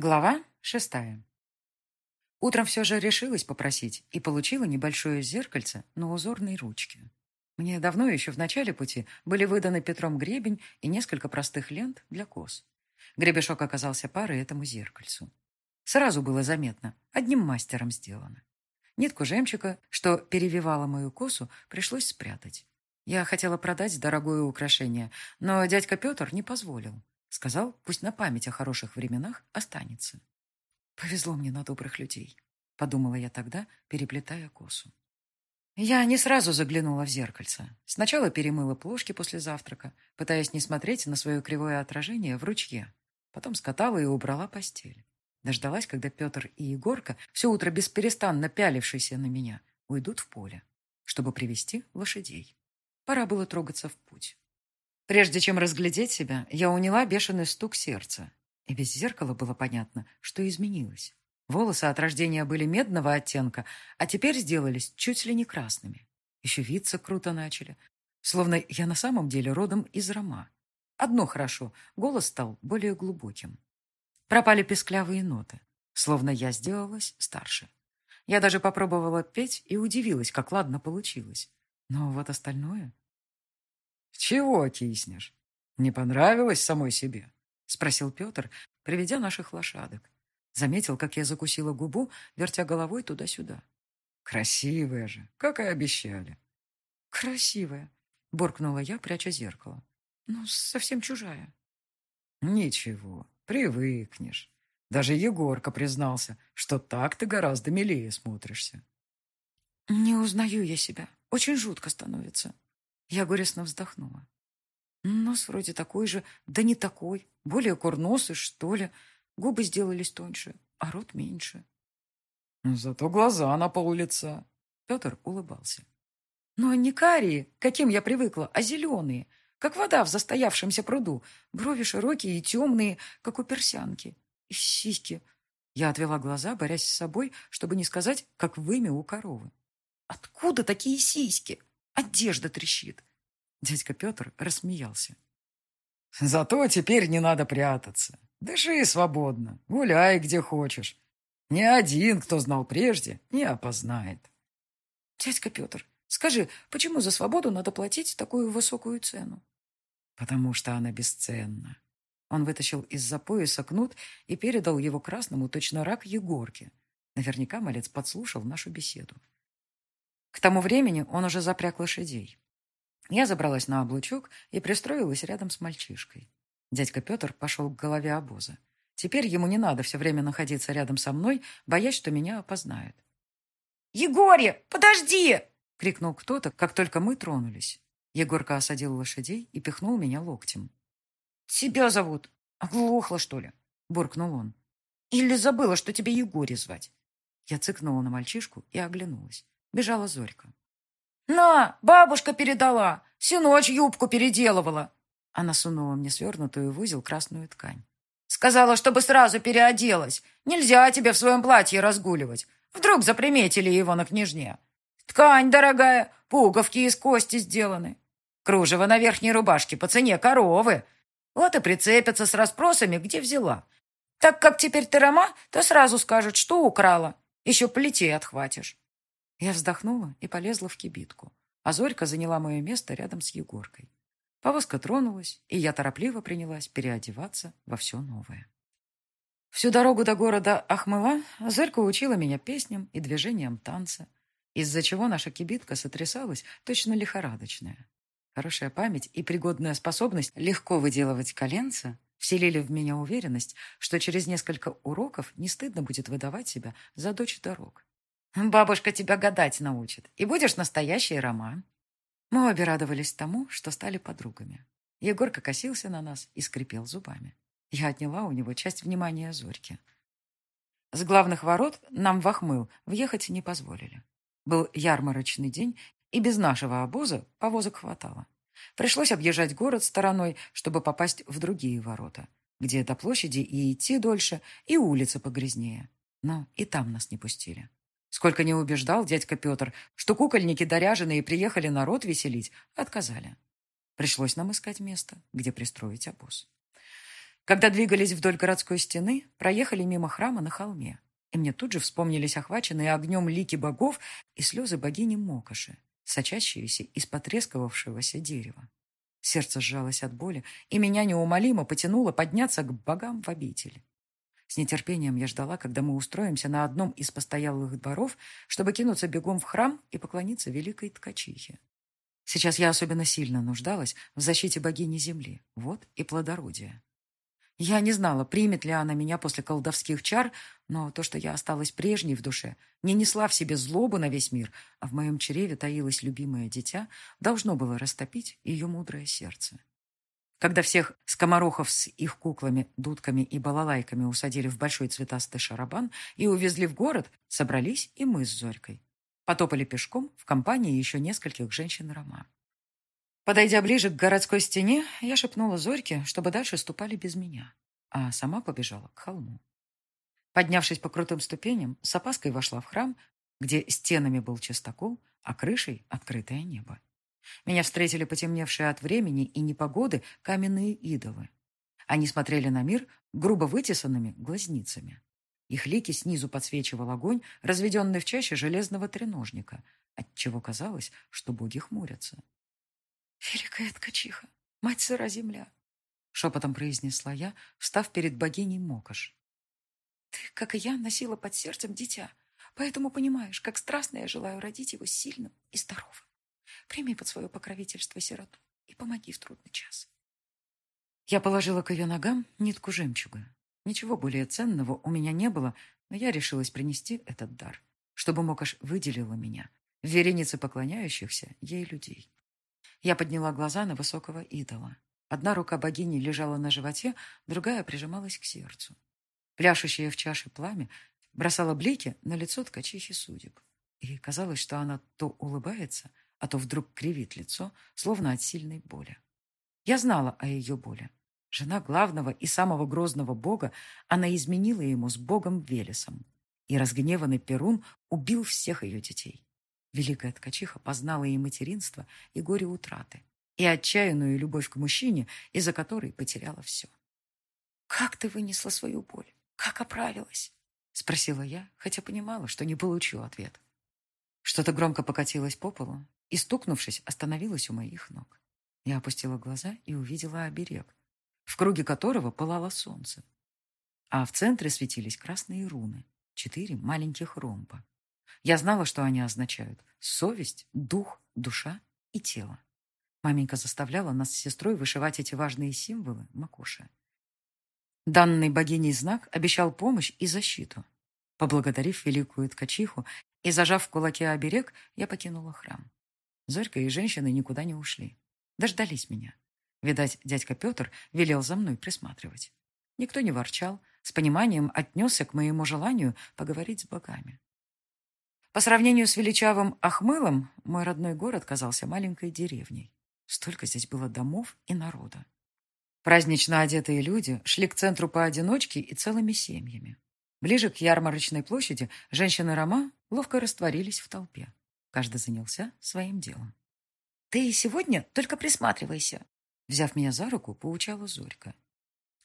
Глава шестая. Утром все же решилась попросить и получила небольшое зеркальце на узорной ручке. Мне давно еще в начале пути были выданы Петром гребень и несколько простых лент для кос. Гребешок оказался парой этому зеркальцу. Сразу было заметно, одним мастером сделано. Нитку жемчуга, что перевивала мою косу, пришлось спрятать. Я хотела продать дорогое украшение, но дядька Петр не позволил. Сказал, пусть на память о хороших временах останется. Повезло мне на добрых людей, подумала я тогда, переплетая косу. Я не сразу заглянула в зеркальце. Сначала перемыла плошки после завтрака, пытаясь не смотреть на свое кривое отражение в ручье. Потом скатала и убрала постель. Дождалась, когда Петр и Егорка, все утро бесперестанно пялившиеся на меня, уйдут в поле, чтобы привести лошадей. Пора было трогаться в путь. Прежде чем разглядеть себя, я уняла бешеный стук сердца. И без зеркала было понятно, что изменилось. Волосы от рождения были медного оттенка, а теперь сделались чуть ли не красными. Еще виться круто начали. Словно я на самом деле родом из Рома. Одно хорошо, голос стал более глубоким. Пропали песклявые ноты, словно я сделалась старше. Я даже попробовала петь и удивилась, как ладно получилось. Но вот остальное... «Чего киснешь? Не понравилось самой себе?» — спросил Петр, приведя наших лошадок. Заметил, как я закусила губу, вертя головой туда-сюда. «Красивая же, как и обещали». «Красивая», — буркнула я, пряча зеркало. «Ну, совсем чужая». «Ничего, привыкнешь. Даже Егорка признался, что так ты гораздо милее смотришься». «Не узнаю я себя. Очень жутко становится», я горестно вздохнула. Нос вроде такой же, да не такой. Более курносый, что ли. Губы сделались тоньше, а рот меньше. Зато глаза на пол лица. Петр улыбался. Но не карие, каким я привыкла, а зеленые, как вода в застоявшемся пруду. Брови широкие и темные, как у персянки. И сиськи. Я отвела глаза, борясь с собой, чтобы не сказать, как вымя у коровы. Откуда такие сиськи? Одежда трещит. Дядька Петр рассмеялся. Зато теперь не надо прятаться. Дыши свободно, гуляй где хочешь. Ни один, кто знал прежде, не опознает. Дядька Петр, скажи, почему за свободу надо платить такую высокую цену? Потому что она бесценна. Он вытащил из-за пояса кнут и передал его красному точно рак Егорке. Наверняка малец подслушал нашу беседу. К тому времени он уже запряг лошадей. Я забралась на облучок и пристроилась рядом с мальчишкой. Дядька Петр пошел к голове обоза. Теперь ему не надо все время находиться рядом со мной, боясь, что меня опознают. «Егоре, подожди!» — крикнул кто-то, как только мы тронулись. Егорка осадил лошадей и пихнул меня локтем. «Тебя зовут. Оглохла, что ли?» — буркнул он. «Или забыла, что тебе Егоре звать?» Я цыкнула на мальчишку и оглянулась. Бежала Зорька. «На, бабушка передала! Всю ночь юбку переделывала!» Она сунула мне свернутую в узел красную ткань. «Сказала, чтобы сразу переоделась. Нельзя тебе в своем платье разгуливать. Вдруг заприметили его на княжне. Ткань дорогая, пуговки из кости сделаны. Кружево на верхней рубашке по цене коровы. Вот и прицепятся с расспросами, где взяла. Так как теперь ты Рома, то сразу скажут, что украла. Еще плетей отхватишь. Я вздохнула и полезла в кибитку, а Зорька заняла мое место рядом с Егоркой. Повозка тронулась, и я торопливо принялась переодеваться во все новое. Всю дорогу до города Ахмыла Зорька учила меня песням и движениям танца, из-за чего наша кибитка сотрясалась точно лихорадочная. Хорошая память и пригодная способность легко выделывать коленца вселили в меня уверенность, что через несколько уроков не стыдно будет выдавать себя за дочь дорог. Бабушка тебя гадать научит, и будешь настоящий роман. Мы обе радовались тому, что стали подругами. Егорка косился на нас и скрипел зубами. Я отняла у него часть внимания Зорьки. С главных ворот нам в Ахмыл въехать не позволили. Был ярмарочный день, и без нашего обоза повозок хватало. Пришлось объезжать город стороной, чтобы попасть в другие ворота, где до площади и идти дольше, и улицы погрязнее. Но и там нас не пустили. Сколько не убеждал дядька Петр, что кукольники доряженные приехали народ веселить, отказали. Пришлось нам искать место, где пристроить обоз. Когда двигались вдоль городской стены, проехали мимо храма на холме, и мне тут же вспомнились охваченные огнем лики богов и слезы богини Мокоши, сочащиеся из потрескавшегося дерева. Сердце сжалось от боли, и меня неумолимо потянуло подняться к богам в обители. С нетерпением я ждала, когда мы устроимся на одном из постоялых дворов, чтобы кинуться бегом в храм и поклониться великой ткачихе. Сейчас я особенно сильно нуждалась в защите богини земли, вот и плодородия. Я не знала, примет ли она меня после колдовских чар, но то, что я осталась прежней в душе, не несла в себе злобу на весь мир, а в моем чреве таилось любимое дитя, должно было растопить ее мудрое сердце. Когда всех скоморохов с их куклами, дудками и балалайками усадили в большой цветастый шарабан и увезли в город, собрались и мы с Зорькой. Потопали пешком в компании еще нескольких женщин Рома. Подойдя ближе к городской стене, я шепнула Зорьке, чтобы дальше ступали без меня, а сама побежала к холму. Поднявшись по крутым ступеням, с опаской вошла в храм, где стенами был чистокол, а крышей — открытое небо. Меня встретили потемневшие от времени и непогоды каменные идолы. Они смотрели на мир грубо вытесанными глазницами. Их лики снизу подсвечивал огонь, разведенный в чаще железного треножника, отчего казалось, что боги хмурятся. «Великая ткачиха, мать сыра земля!» Шепотом произнесла я, встав перед богиней Мокош. «Ты, как и я, носила под сердцем дитя, поэтому понимаешь, как страстно я желаю родить его сильным и здоровым. Прими под свое покровительство сироту и помоги в трудный час». Я положила к ее ногам нитку жемчуга. Ничего более ценного у меня не было, но я решилась принести этот дар, чтобы Мокош выделила меня в веренице поклоняющихся ей людей. Я подняла глаза на высокого идола. Одна рука богини лежала на животе, другая прижималась к сердцу. Пляшущее в чаше пламя бросало блики на лицо ткачихи судеб. И казалось, что она то улыбается, а то вдруг кривит лицо, словно от сильной боли. Я знала о ее боли. Жена главного и самого грозного бога, она изменила ему с богом Велесом. И разгневанный Перун убил всех ее детей. Великая ткачиха познала и материнство, и горе утраты, и отчаянную любовь к мужчине, из-за которой потеряла все. «Как ты вынесла свою боль? Как оправилась?» — спросила я, хотя понимала, что не получу ответ. Что-то громко покатилось по полу и, стукнувшись, остановилось у моих ног. Я опустила глаза и увидела оберег, в круге которого пылало солнце. А в центре светились красные руны, четыре маленьких ромба. Я знала, что они означают совесть, дух, душа и тело. Маменька заставляла нас с сестрой вышивать эти важные символы макоши. Данный богиней знак обещал помощь и защиту. Поблагодарив великую ткачиху и зажав в кулаке оберег, я покинула храм. Зорька и женщины никуда не ушли. Дождались меня. Видать, дядька Петр велел за мной присматривать. Никто не ворчал, с пониманием отнесся к моему желанию поговорить с богами. По сравнению с величавым Ахмылом, мой родной город казался маленькой деревней. Столько здесь было домов и народа. Празднично одетые люди шли к центру поодиночке и целыми семьями. Ближе к ярмарочной площади женщины Рома ловко растворились в толпе. Каждый занялся своим делом. «Ты сегодня только присматривайся», Взяв меня за руку, поучала Зорька.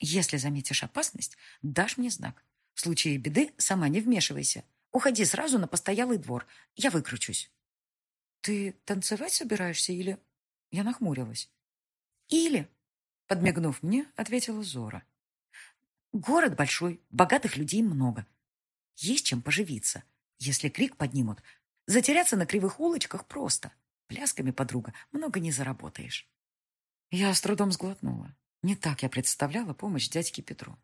«Если заметишь опасность, дашь мне знак. В случае беды сама не вмешивайся. Уходи сразу на постоялый двор. Я выкручусь». «Ты танцевать собираешься или...» Я нахмурилась. «Или...» Подмигнув мне, ответила Зора. «Город большой, богатых людей много. Есть чем поживиться. Если крик поднимут, затеряться на кривых улочках просто. Плясками, подруга, много не заработаешь». Я с трудом сглотнула. Не так я представляла помощь дядьке Петру.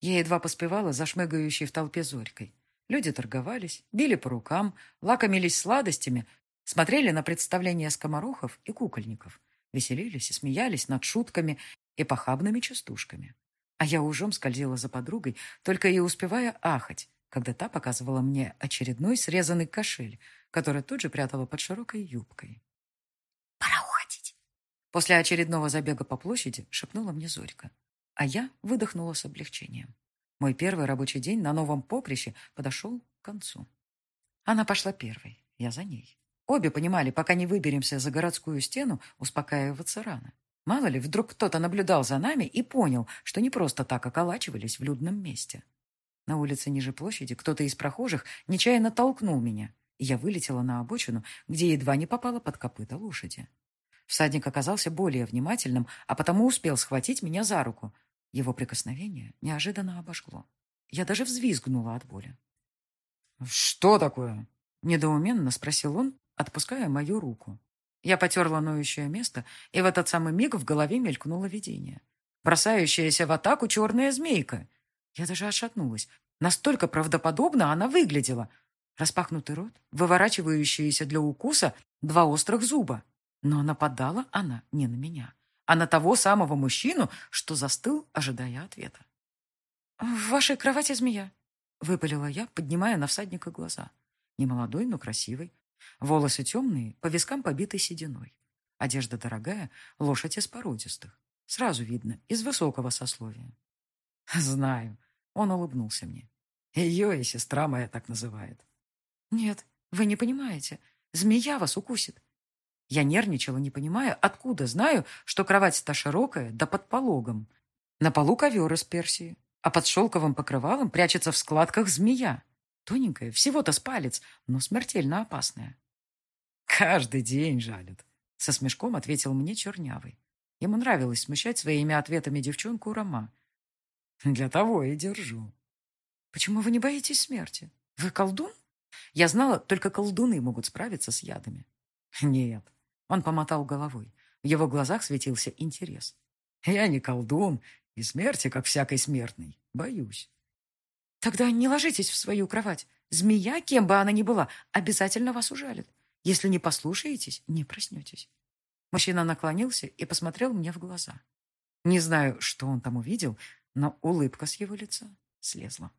Я едва поспевала за шмыгающей в толпе Зорькой. Люди торговались, били по рукам, лакомились сладостями, смотрели на представления скоморохов и кукольников, веселились и смеялись над шутками и похабными частушками. А я ужом скользила за подругой, только и успевая ахать, когда та показывала мне очередной срезанный кошель, который тут же прятала под широкой юбкой. После очередного забега по площади шепнула мне Зорька. А я выдохнула с облегчением. Мой первый рабочий день на новом поприще подошел к концу. Она пошла первой, я за ней. Обе понимали, пока не выберемся за городскую стену, успокаиваться рано. Мало ли, вдруг кто-то наблюдал за нами и понял, что не просто так околачивались в людном месте. На улице ниже площади кто-то из прохожих нечаянно толкнул меня, и я вылетела на обочину, где едва не попала под копыта лошади. Всадник оказался более внимательным, а потому успел схватить меня за руку. Его прикосновение неожиданно обожгло. Я даже взвизгнула от боли. «Что такое?» — недоуменно спросил он, отпуская мою руку. Я потерла ноющее место, и в этот самый миг в голове мелькнуло видение. Бросающаяся в атаку черная змейка. Я даже отшатнулась. Настолько правдоподобно она выглядела. Распахнутый рот, выворачивающиеся для укуса два острых зуба. Но нападала она не на меня, а на того самого мужчину, что застыл, ожидая ответа. «В вашей кровати змея», — выпалила я, поднимая на всадника глаза. Немолодой, но красивый, Волосы темные, по вискам побиты сединой. Одежда дорогая, лошадь из породистых. Сразу видно, из высокого сословия. Знаю. Он улыбнулся мне. Ее и сестра моя так называет. Нет, вы не понимаете. Змея вас укусит. Я нервничала, не понимая, откуда знаю, что кровать-то широкая, да под пологом. На полу ковер из Персии, а под шелковым покрывалом прячется в складках змея. Тоненькая, всего-то с палец, но смертельно опасная. «Каждый день жалит», — со смешком ответил мне чернявый. Ему нравилось смущать своими ответами девчонку Рома. «Для того и держу». «Почему вы не боитесь смерти? Вы колдун?» Я знала, только колдуны могут справиться с ядами. «Нет», — он помотал головой. В его глазах светился интерес. «Я не колдун, и смерти, как всякой смертный, боюсь». Тогда не ложитесь в свою кровать. Змея, кем бы она ни была, обязательно вас ужалит. Если не послушаетесь, не проснетесь. Мужчина наклонился и посмотрел мне в глаза. Не знаю, что он там увидел, но улыбка с его лица слезла.